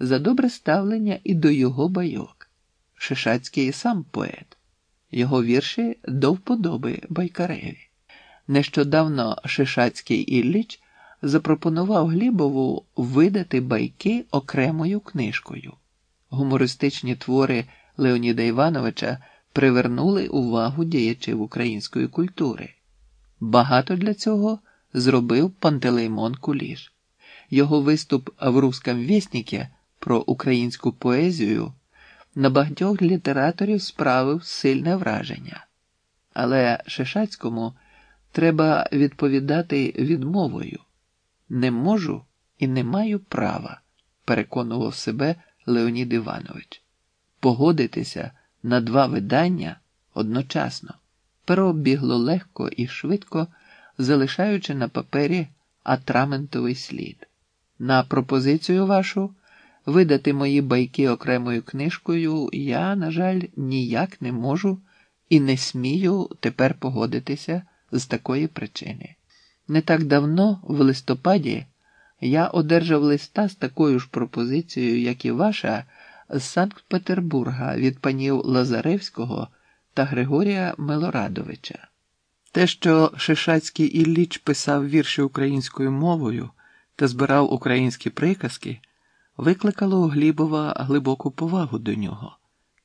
за добре ставлення і до його байок. Шишацький і сам поет, його вірші до вподоби байкареві. Нещодавно Шишацький Ілліч запропонував Глібову видати байки окремою книжкою. Гумористичні твори Леоніда Івановича привернули увагу діячів української культури. Багато для цього зробив Пантелеймон Куліш. Його виступ в Русском Вєсніке про українську поезію на багатьох літераторів справив сильне враження. Але Шишацькому треба відповідати відмовою. Не можу і не маю права, переконував себе Леонід Іванович. Погодитися на два видання одночасно. Перо бігло легко і швидко, залишаючи на папері атраментовий слід. На пропозицію вашу видати мої байки окремою книжкою я, на жаль, ніяк не можу і не смію тепер погодитися з такої причини. Не так давно, в листопаді, я одержав листа з такою ж пропозицією, як і ваша, з Санкт-Петербурга від панів Лазаревського та Григорія Милорадовича. Те, що Шишацький Ілліч писав вірші українською мовою та збирав українські приказки, викликало у Глібова глибоку повагу до нього.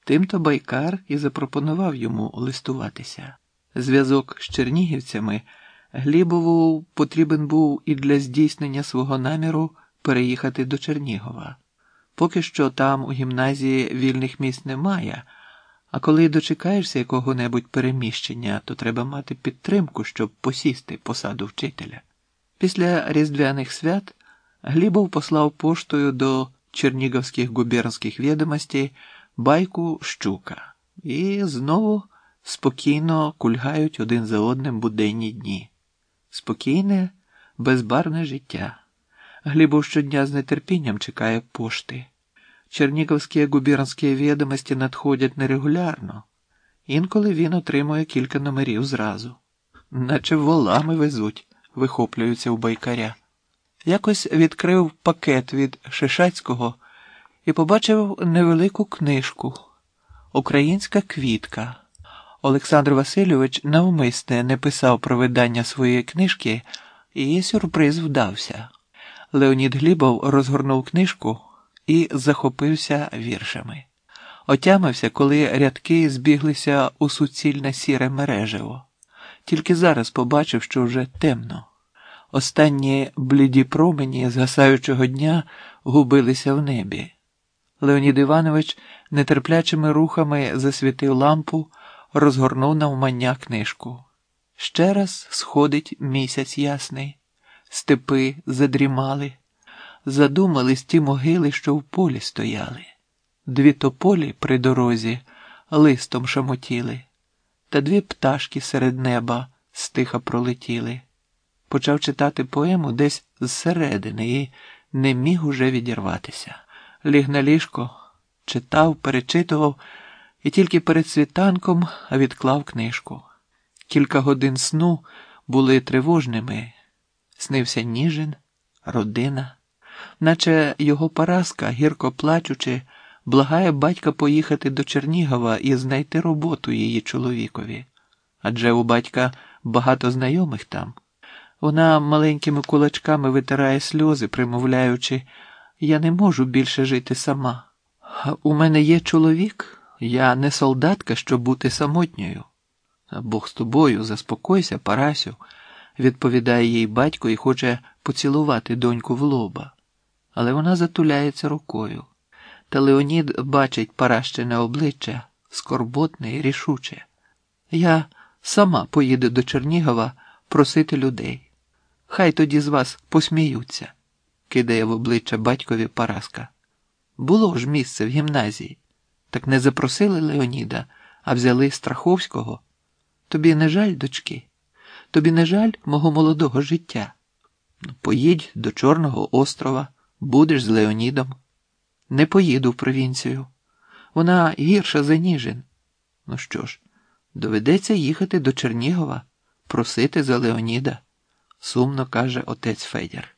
Тимто Байкар і запропонував йому листуватися. Зв'язок з чернігівцями Глібову потрібен був і для здійснення свого наміру переїхати до Чернігова. Поки що там у гімназії вільних місць немає, а коли дочекаєшся якого-небудь переміщення, то треба мати підтримку, щоб посісти посаду вчителя. Після Різдвяних свят Глібов послав поштою до чернігівських губернських відомостей байку Щука і знову спокійно кульгають один за одним буденні дні. Спокійне, безбарне життя. Глібов щодня з нетерпінням чекає пошти. Черніговські губернські відомості надходять нерегулярно. Інколи він отримує кілька номерів зразу, наче волами везуть, вихоплюються у байкаря. Якось відкрив пакет від Шишацького і побачив невелику книжку Українська квітка. Олександр Васильович навмисне не писав про видання своєї книжки, і сюрприз вдався. Леонід Глібов розгорнув книжку і захопився віршами. Отямився, коли рядки збіглися у суцільне сіре мережево. Тільки зараз побачив, що вже темно. Останні бліді промені згасаючого дня губилися в небі. Леонід Іванович нетерплячими рухами засвітив лампу, розгорнув навмання книжку. Ще раз сходить місяць ясний, степи задрімали, задумались ті могили, що в полі стояли. Дві тополі при дорозі листом шамотіли, та дві пташки серед неба стиха пролетіли. Почав читати поему десь зсередини і не міг уже відірватися. Ліг на ліжко, читав, перечитував і тільки перед світанком відклав книжку. Кілька годин сну були тривожними. Снився ніжин, родина, наче його Параска, гірко плачучи, благає батька поїхати до Чернігова і знайти роботу її чоловікові. Адже у батька багато знайомих там. Вона маленькими кулачками витирає сльози, примовляючи, я не можу більше жити сама. У мене є чоловік, я не солдатка, щоб бути самотньою. Бог з тобою, заспокойся, Парасю, відповідає їй батько і хоче поцілувати доньку в лоба. Але вона затуляється рукою. Та Леонід бачить Паращине обличчя скорботне і рішуче. Я сама поїду до Чернігова просити людей. Хай тоді з вас посміються, кидає в обличчя батькові Параска. Було ж місце в гімназії. Так не запросили Леоніда, а взяли Страховського. Тобі не жаль, дочки, тобі не жаль мого молодого життя. Ну, поїдь до Чорного острова, будеш з Леонідом. Не поїду в провінцію. Вона гірша за Ніжин. Ну що ж, доведеться їхати до Чернігова, просити за Леоніда, сумно каже отець Федір.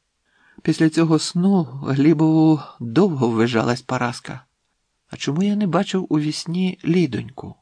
Після цього сну Глібову довго ввижалась Параска. А чому я не бачив у вісні лідоньку?